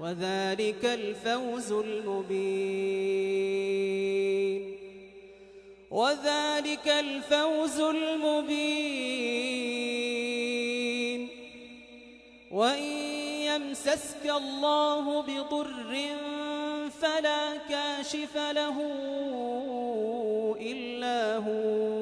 وذلك الفوز المبين. وذلك الفوز المبين. وإن يمسسك الله بضر فلا كاشف له إلا هو.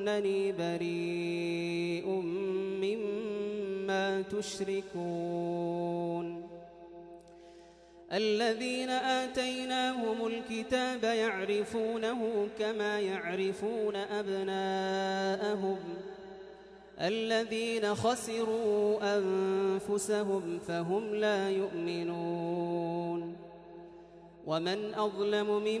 وإنني بريء مما تشركون. الذين آتيناهم الكتاب يعرفونه كما يعرفون أبناءهم. الذين خسروا أنفسهم فهم لا يؤمنون. ومن أظلم ممن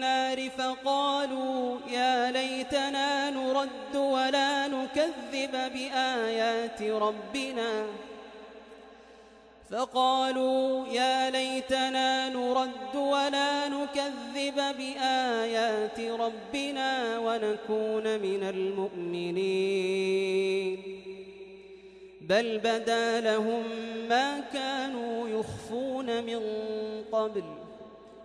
النار فقالوا يا ليتنا نرد ولا نكذب بآيات ربنا. فقالوا يا ليتنا نرد ولا نكذب بآيات ربنا ونكون من المؤمنين. بل بدا لهم ما كانوا يخفون من قبل.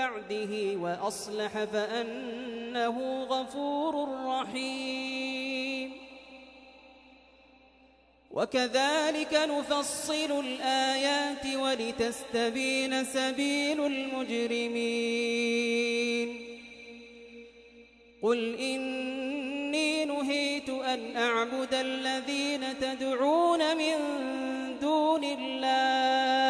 بعده وأصلح فأنه غفور رحيم. وكذلك نفصل الآيات ولتستبين سبيل المجرمين. قل إني نهيت أن أعبد الذين تدعون من دون الله.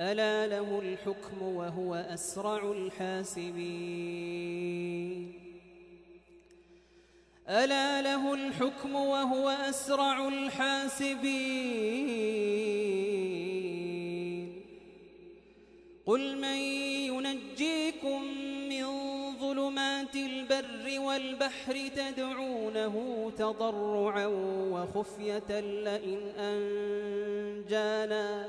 ألا له الحكم وهو أسرع الحاسبين. ألا له الحكم وهو أسرع الحاسبين. قل من ينجيكم من ظلمات البر والبحر تدعونه تضرعا وخفية لئن أنجانا.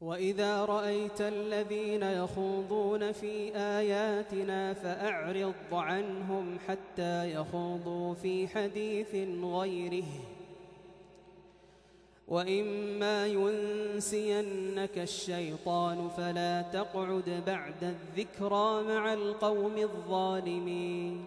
وإذا رأيت الذين يخوضون في آياتنا فأعرض عنهم حتى يخوضوا في حديث غيره وإما ينسينك الشيطان فلا تقعد بعد الذكرى مع القوم الظالمين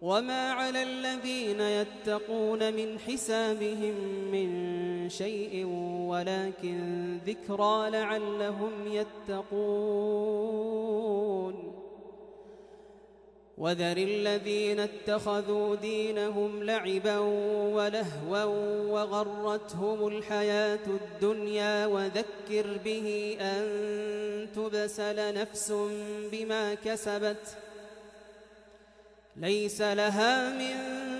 وما على الذين يتقون من حسابهم من شيء ولكن ذكرى لعلهم يتقون. وذر الذين اتخذوا دينهم لعبا ولهوا وغرتهم الحياة الدنيا وذكر به أن تبسل نفس بما كسبت. ليس لها من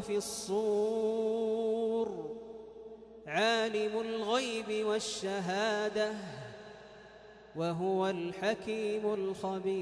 في الصور عالم الغيب والشهادة وهو الحكيم الخبير.